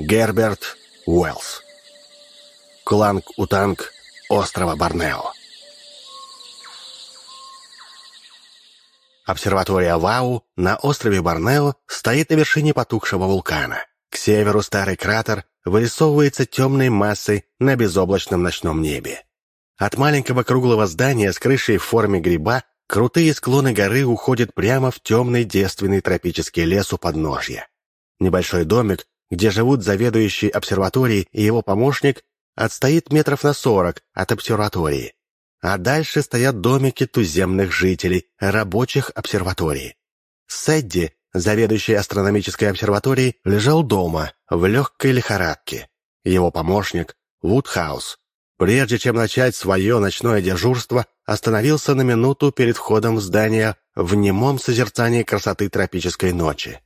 Герберт Уэллс. Кланг-Утанг острова Борнео. Обсерватория Вау на острове Борнео стоит на вершине потухшего вулкана. К северу старый кратер вырисовывается темной массой на безоблачном ночном небе. От маленького круглого здания с крышей в форме гриба крутые склоны горы уходят прямо в темный девственный тропический лес у подножья. Небольшой домик, где живут заведующий обсерваторией и его помощник, отстоит метров на сорок от обсерватории. А дальше стоят домики туземных жителей, рабочих обсерватории. Сэдди, заведующий астрономической обсерваторией, лежал дома, в легкой лихорадке. Его помощник, Вудхаус, прежде чем начать свое ночное дежурство, остановился на минуту перед входом в здание в немом созерцании красоты тропической ночи.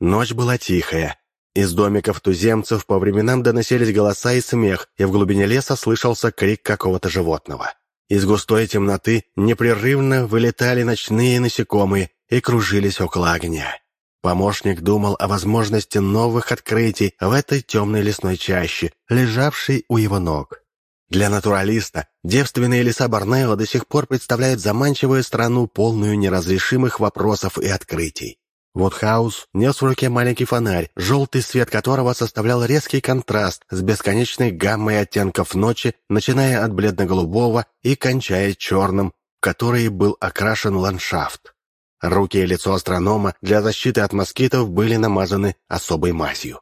Ночь была тихая. Из домиков туземцев по временам доносились голоса и смех, и в глубине леса слышался крик какого-то животного. Из густой темноты непрерывно вылетали ночные насекомые и кружились около огня. Помощник думал о возможности новых открытий в этой темной лесной чаще, лежавшей у его ног. Для натуралиста девственные леса Борнео до сих пор представляют заманчивую страну, полную неразрешимых вопросов и открытий. Вудхаус нес в руке маленький фонарь, желтый свет которого составлял резкий контраст с бесконечной гаммой оттенков ночи, начиная от бледно-голубого и кончая черным, в который был окрашен ландшафт. Руки и лицо астронома для защиты от москитов были намазаны особой мазью.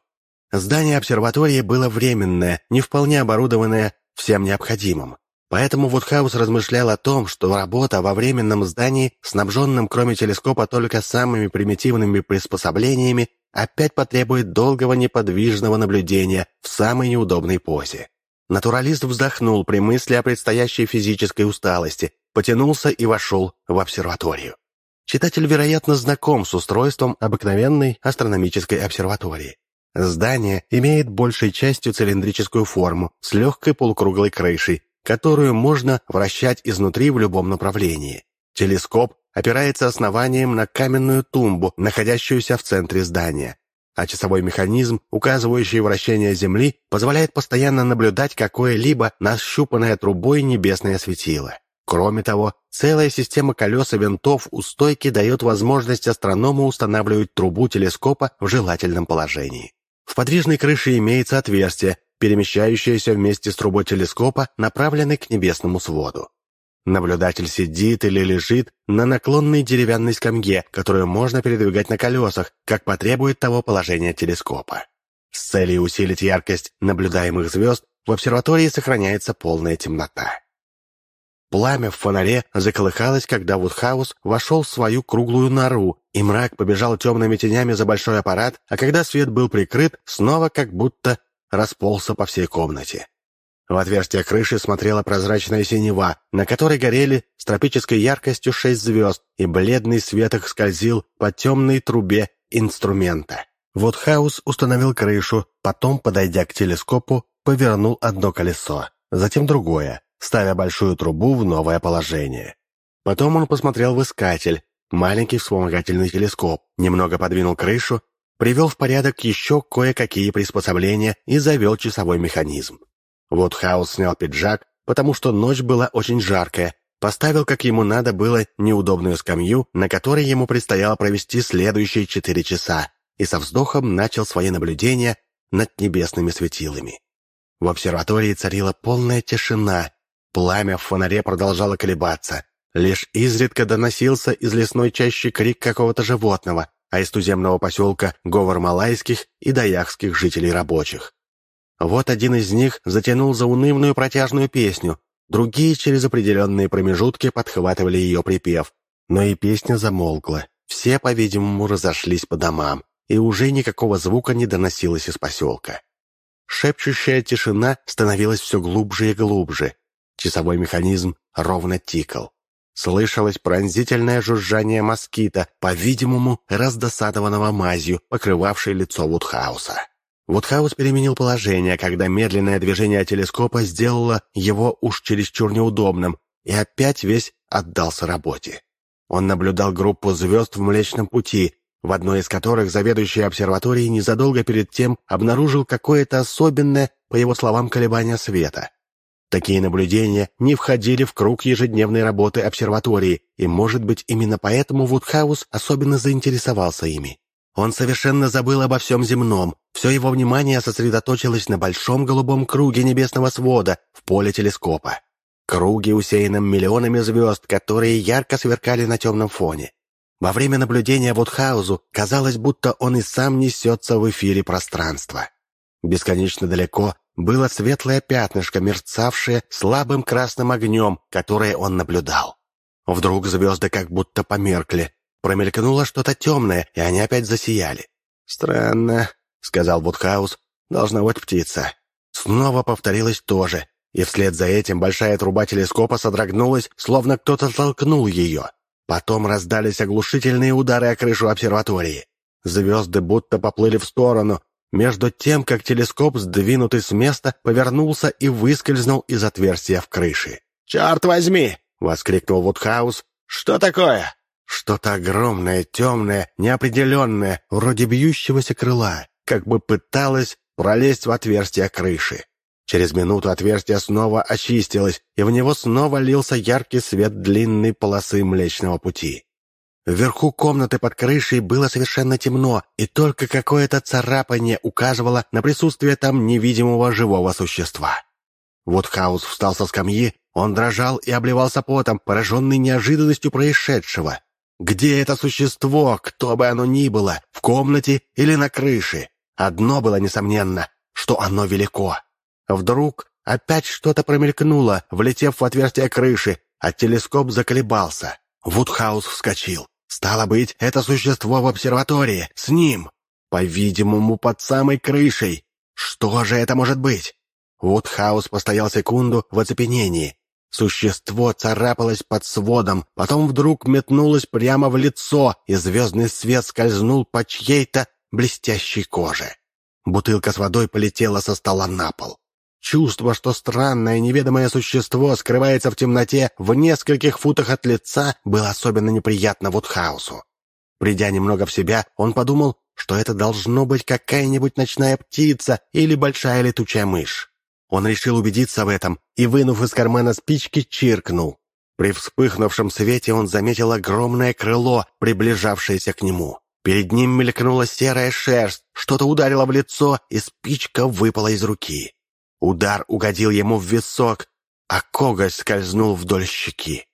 Здание обсерватории было временное, не вполне оборудованное всем необходимым. Поэтому Вудхаус размышлял о том, что работа во временном здании, снабженном кроме телескопа только самыми примитивными приспособлениями, опять потребует долгого неподвижного наблюдения в самой неудобной позе. Натуралист вздохнул при мысли о предстоящей физической усталости, потянулся и вошел в обсерваторию. Читатель, вероятно, знаком с устройством обыкновенной астрономической обсерватории. Здание имеет большей частью цилиндрическую форму с легкой полукруглой крышей, которую можно вращать изнутри в любом направлении. Телескоп опирается основанием на каменную тумбу, находящуюся в центре здания, а часовой механизм, указывающий вращение Земли, позволяет постоянно наблюдать какое-либо нащупанное трубой небесное светило. Кроме того, целая система колес и винтов у стойки дает возможность астроному устанавливать трубу телескопа в желательном положении. В подвижной крыше имеется отверстие, перемещающаяся вместе с трубой телескопа, направленной к небесному своду. Наблюдатель сидит или лежит на наклонной деревянной скамье, которую можно передвигать на колесах, как потребует того положения телескопа. С целью усилить яркость наблюдаемых звезд в обсерватории сохраняется полная темнота. Пламя в фонаре заколыхалось, когда Вудхаус вошел в свою круглую нору, и мрак побежал темными тенями за большой аппарат, а когда свет был прикрыт, снова как будто расползся по всей комнате. В отверстие крыши смотрела прозрачная синева, на которой горели с тропической яркостью шесть звезд, и бледный свет их скользил по темной трубе инструмента. Вот Хаус установил крышу, потом, подойдя к телескопу, повернул одно колесо, затем другое, ставя большую трубу в новое положение. Потом он посмотрел в искатель, маленький вспомогательный телескоп, немного подвинул крышу привел в порядок еще кое-какие приспособления и завел часовой механизм. Вот Хаус снял пиджак, потому что ночь была очень жаркая, поставил, как ему надо было, неудобную скамью, на которой ему предстояло провести следующие четыре часа, и со вздохом начал свои наблюдения над небесными светилами. В обсерватории царила полная тишина, пламя в фонаре продолжало колебаться, лишь изредка доносился из лесной чащи крик какого-то животного, а из туземного поселка говор малайских и даяхских жителей рабочих. Вот один из них затянул заунывную протяжную песню, другие через определенные промежутки подхватывали ее припев, но и песня замолкла. Все, по-видимому, разошлись по домам, и уже никакого звука не доносилось из поселка. Шепчущая тишина становилась все глубже и глубже. Часовой механизм ровно тикал. Слышалось пронзительное жужжание москита, по-видимому, раздосадованного мазью, покрывавшей лицо Вудхауса. Вудхаус переменил положение, когда медленное движение телескопа сделало его уж чересчур неудобным, и опять весь отдался работе. Он наблюдал группу звезд в Млечном Пути, в одной из которых заведующий обсерваторией незадолго перед тем обнаружил какое-то особенное, по его словам, колебание света. Такие наблюдения не входили в круг ежедневной работы обсерватории, и, может быть, именно поэтому Вудхаус особенно заинтересовался ими. Он совершенно забыл обо всем земном, все его внимание сосредоточилось на большом голубом круге небесного свода в поле телескопа. Круге, усеянном миллионами звезд, которые ярко сверкали на темном фоне. Во время наблюдения Вудхаузу казалось, будто он и сам несется в эфире пространства. Бесконечно далеко было светлое пятнышко, мерцавшее слабым красным огнем, которое он наблюдал. Вдруг звезды как будто померкли. Промелькнуло что-то темное, и они опять засияли. «Странно», — сказал Вудхаус, — «должна быть птица». Снова повторилось то же, и вслед за этим большая труба телескопа содрогнулась, словно кто-то толкнул ее. Потом раздались оглушительные удары о крышу обсерватории. Звезды будто поплыли в сторону, между тем, как телескоп, сдвинутый с места, повернулся и выскользнул из отверстия в крыше. «Черт возьми!» — воскликнул Вудхаус. «Что такое?» Что-то огромное, темное, неопределенное, вроде бьющегося крыла, как бы пыталось пролезть в отверстие крыши. Через минуту отверстие снова очистилось, и в него снова лился яркий свет длинной полосы Млечного Пути. Вверху комнаты под крышей было совершенно темно, и только какое-то царапание указывало на присутствие там невидимого живого существа. Вот Хаус встал со скамьи, он дрожал и обливался потом, пораженный неожиданностью происшедшего. Где это существо, кто бы оно ни было, в комнате или на крыше? Одно было несомненно, что оно велико. Вдруг опять что-то промелькнуло, влетев в отверстие крыши, а телескоп заколебался. Вудхаус вскочил. Стало быть, это существо в обсерватории, с ним. По-видимому, под самой крышей. Что же это может быть? Вудхаус постоял секунду в оцепенении. Существо царапалось под сводом, потом вдруг метнулось прямо в лицо, и звездный свет скользнул по чьей-то блестящей коже. Бутылка с водой полетела со стола на пол. Чувство, что странное неведомое существо скрывается в темноте в нескольких футах от лица, было особенно неприятно Вудхаусу. Придя немного в себя, он подумал, что это должно быть какая-нибудь ночная птица или большая летучая мышь. Он решил убедиться в этом и, вынув из кармана спички, чиркнул. При вспыхнувшем свете он заметил огромное крыло, приближавшееся к нему. Перед ним мелькнула серая шерсть, что-то ударило в лицо, и спичка выпала из руки. Удар угодил ему в висок, а коготь скользнул вдоль щеки.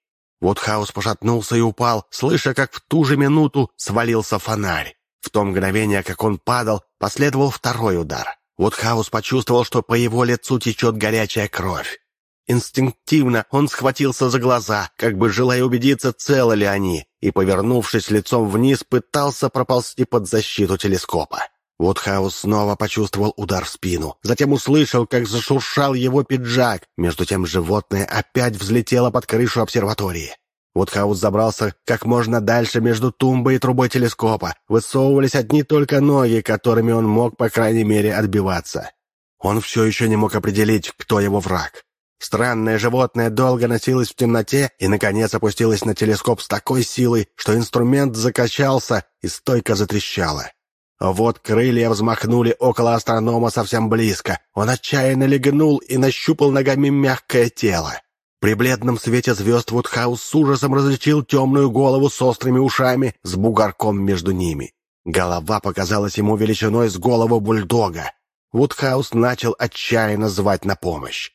Вудхаус пошатнулся и упал, слыша, как в ту же минуту свалился фонарь. В то мгновение, как он падал, последовал второй удар. Вудхаус почувствовал, что по его лицу течет горячая кровь. Инстинктивно он схватился за глаза, как бы желая убедиться, целы ли они, и, повернувшись лицом вниз, пытался проползти под защиту телескопа. Вудхаус снова почувствовал удар в спину, затем услышал, как зашуршал его пиджак. Между тем животное опять взлетело под крышу обсерватории. Вудхаус забрался как можно дальше между тумбой и трубой телескопа. Высовывались одни только ноги, которыми он мог, по крайней мере, отбиваться. Он все еще не мог определить, кто его враг. Странное животное долго носилось в темноте и, наконец, опустилось на телескоп с такой силой, что инструмент закачался и стойко затрещало. Вот крылья взмахнули около астронома совсем близко. Он отчаянно легнул и нащупал ногами мягкое тело. При бледном свете звезд Вудхаус с ужасом различил темную голову с острыми ушами, с бугорком между ними. Голова показалась ему величиной с голову бульдога. Вудхаус начал отчаянно звать на помощь.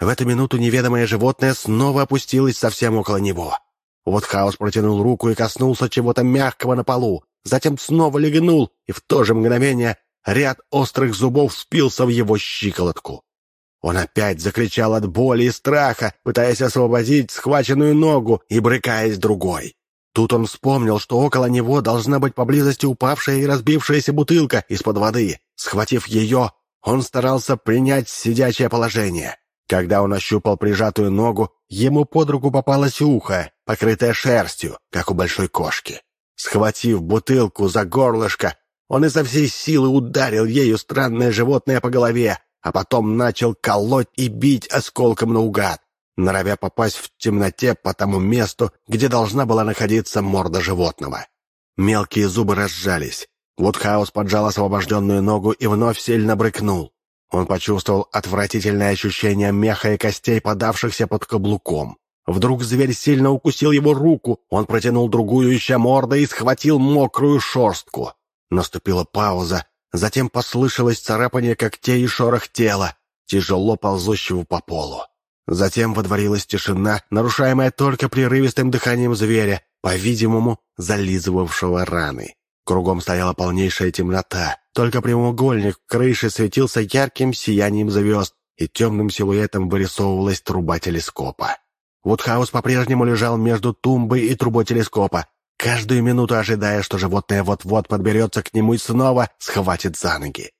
В эту минуту неведомое животное снова опустилось совсем около него. Вудхаус протянул руку и коснулся чего-то мягкого на полу затем снова легнул, и в то же мгновение ряд острых зубов впился в его щиколотку. Он опять закричал от боли и страха, пытаясь освободить схваченную ногу и брыкаясь другой. Тут он вспомнил, что около него должна быть поблизости упавшая и разбившаяся бутылка из-под воды. Схватив ее, он старался принять сидячее положение. Когда он ощупал прижатую ногу, ему под руку попалось ухо, покрытое шерстью, как у большой кошки. Схватив бутылку за горлышко, он изо всей силы ударил ею странное животное по голове, а потом начал колоть и бить осколком наугад, норовя попасть в темноте по тому месту, где должна была находиться морда животного. Мелкие зубы разжались. Вудхаус поджал освобожденную ногу и вновь сильно брыкнул. Он почувствовал отвратительное ощущение меха и костей, подавшихся под каблуком. Вдруг зверь сильно укусил его руку, он протянул другую, ища мордой, и схватил мокрую шерстку. Наступила пауза, затем послышалось царапание когтей и шорох тела, тяжело ползущего по полу. Затем водворилась тишина, нарушаемая только прерывистым дыханием зверя, по-видимому, зализывавшего раны. Кругом стояла полнейшая темнота, только прямоугольник крыши светился ярким сиянием звезд, и темным силуэтом вырисовывалась труба телескопа. Вудхаус по-прежнему лежал между тумбой и трубой телескопа, каждую минуту ожидая, что животное вот-вот подберется к нему и снова схватит за ноги.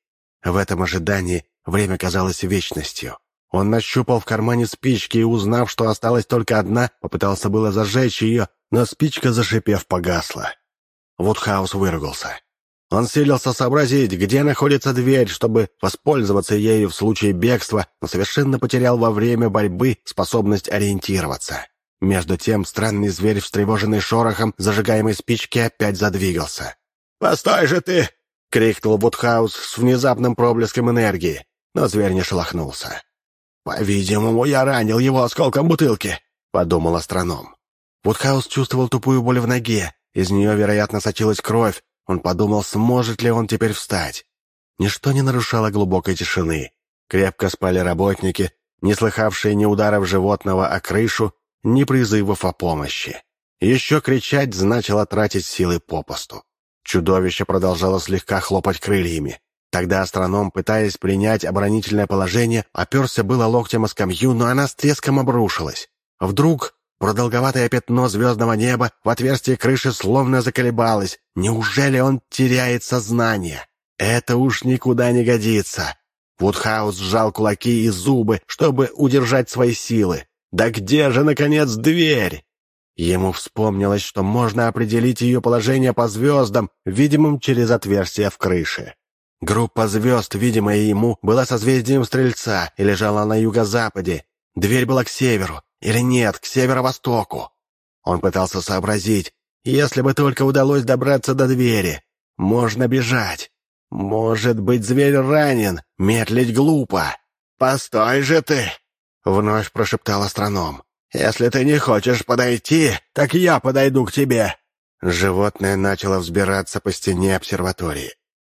В этом ожидании время казалось вечностью. Он нащупал в кармане спички и, узнав, что осталась только одна, попытался было зажечь ее, но спичка, зашипев, погасла. Вудхаус выругался. Он силился сообразить, где находится дверь, чтобы воспользоваться ею в случае бегства, но совершенно потерял во время борьбы способность ориентироваться. Между тем странный зверь, встревоженный шорохом зажигаемой спички, опять задвигался. «Постой же ты!» — крикнул Вудхаус с внезапным проблеском энергии, но зверь не шелохнулся. «По-видимому, я ранил его осколком бутылки», — подумал астроном. Вудхаус чувствовал тупую боль в ноге, из нее, вероятно, сочилась кровь, он подумал, сможет ли он теперь встать. Ничто не нарушало глубокой тишины. Крепко спали работники, не слыхавшие ни ударов животного о крышу, ни призывов о помощи. Еще кричать значило тратить силы попусту. Чудовище продолжало слегка хлопать крыльями. Тогда астроном, пытаясь принять оборонительное положение, оперся было локтем о скамью, но она с треском обрушилась. Вдруг Продолговатое пятно звездного неба в отверстии крыши словно заколебалось. Неужели он теряет сознание? Это уж никуда не годится. Вудхаус сжал кулаки и зубы, чтобы удержать свои силы. «Да где же, наконец, дверь?» Ему вспомнилось, что можно определить ее положение по звездам, видимым через отверстие в крыше. Группа звезд, видимая ему, была созвездием Стрельца и лежала на юго-западе. Дверь была к северу, или нет, к северо-востоку. Он пытался сообразить, если бы только удалось добраться до двери. Можно бежать. Может быть, зверь ранен, медлить глупо. «Постой же ты!» — вновь прошептал астроном. «Если ты не хочешь подойти, так я подойду к тебе». Животное начало взбираться по стене обсерватории.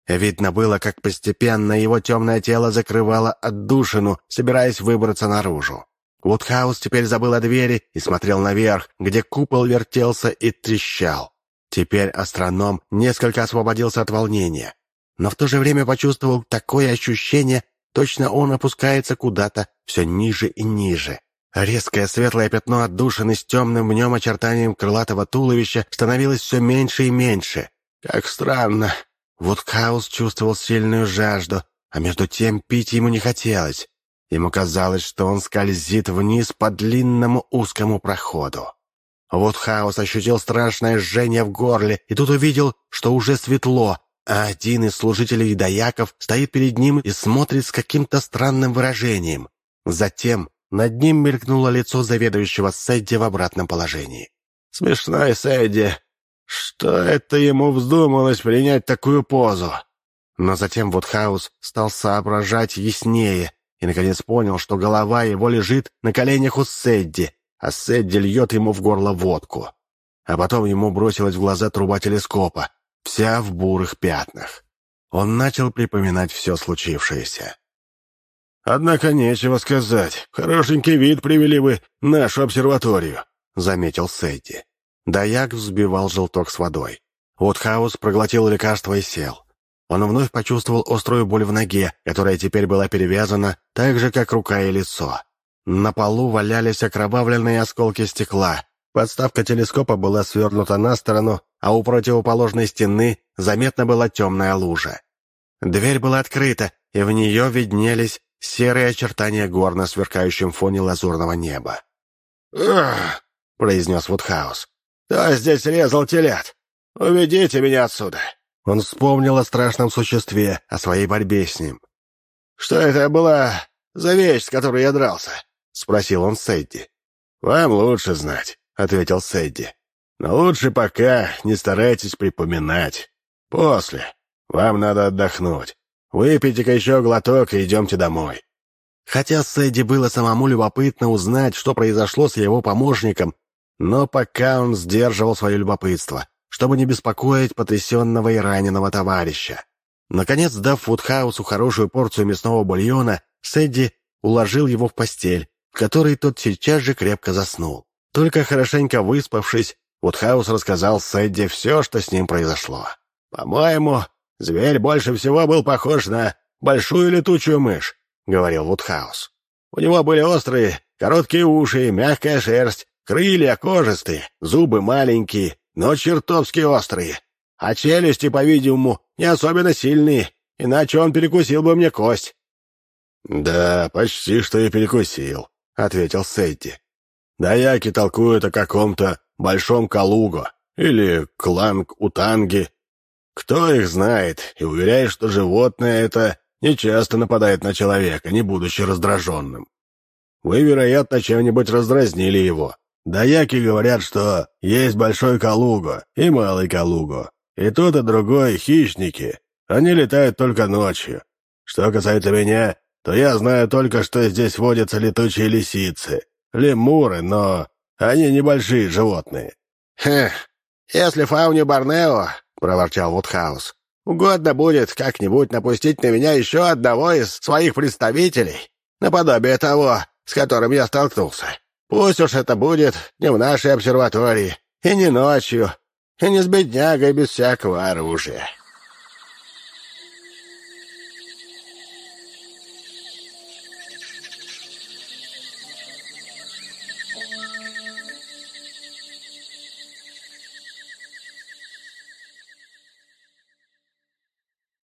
Видно было, как постепенно его темное тело закрывало отдушину, собираясь выбраться наружу. Вудхаус теперь забыл о двери и смотрел наверх, где купол вертелся и трещал. Теперь астроном несколько освободился от волнения, но в то же время почувствовал такое ощущение, точно он опускается куда-то все ниже и ниже. Резкое светлое пятно отдушины с темным в нем очертанием крылатого туловища становилось все меньше и меньше. Как странно. Вудхаус чувствовал сильную жажду, а между тем пить ему не хотелось. Ему казалось, что он скользит вниз по длинному узкому проходу. Вудхаус ощутил страшное жжение в горле и тут увидел, что уже светло, а один из служителей Даяков стоит перед ним и смотрит с каким-то странным выражением. Затем над ним мелькнуло лицо заведующего Сэдди в обратном положении. «Смешной Сэдди! Что это ему вздумалось принять такую позу?» Но затем Вудхаус стал соображать яснее и, наконец, понял, что голова его лежит на коленях у Сэдди, а Сэдди льет ему в горло водку. А потом ему бросилась в глаза труба телескопа, вся в бурых пятнах. Он начал припоминать все случившееся. «Однако нечего сказать. Хорошенький вид привели вы нашу обсерваторию», — заметил Сэдди. Даяк взбивал желток с водой. Вудхаус проглотил лекарство и сел. Он вновь почувствовал острую боль в ноге, которая теперь была перевязана так же, как рука и лицо. На полу валялись окровавленные осколки стекла. Подставка телескопа была свернута на сторону, а у противоположной стены заметна была темная лужа. Дверь была открыта, и в нее виднелись серые очертания гор на сверкающем фоне лазурного неба. «Ах!» — произнес Вудхаус. «Кто здесь резал телят? Уведите меня отсюда!» Он вспомнил о страшном существе, о своей борьбе с ним. «Что это была за вещь, с которой я дрался?» — спросил он Сэдди. «Вам лучше знать», — ответил Сэдди. Но лучше пока не старайтесь припоминать. После. Вам надо отдохнуть. Выпейте-ка еще глоток и идемте домой». Хотя Сэдди было самому любопытно узнать, что произошло с его помощником, но пока он сдерживал свое любопытство, чтобы не беспокоить потрясенного и раненого товарища. Наконец, дав Вудхаусу хорошую порцию мясного бульона, Сэдди уложил его в постель, в которой тот сейчас же крепко заснул. Только хорошенько выспавшись, Вудхаус рассказал Сэдди все, что с ним произошло. «По-моему, зверь больше всего был похож на большую летучую мышь», — говорил Вудхаус. «У него были острые, короткие уши, мягкая шерсть, крылья кожистые, зубы маленькие, но чертовски острые, а челюсти, по-видимому, не особенно сильные, иначе он перекусил бы мне кость». «Да, почти что и перекусил», — ответил Сэдди. «Даяки толкуют о каком-то большом Калуго или Кланг-Утанге. Кто их знает и уверяет, что животное это не часто нападает на человека, не будучи раздраженным. Вы, вероятно, чем-нибудь раздразнили его. Даяки говорят, что есть большой Калуго и малый Калуго, и тот и другой — хищники. Они летают только ночью. Что касается меня, то я знаю только, что здесь водятся летучие лисицы, лемуры, но они небольшие животные». «Хм, если фауне Борнео, — проворчал Вудхаус, — угодно будет как-нибудь напустить на меня еще одного из своих представителей, наподобие того, с которым я столкнулся. Пусть уж это будет не в нашей обсерватории, и не ночью, и не с беднягой без всякого оружия».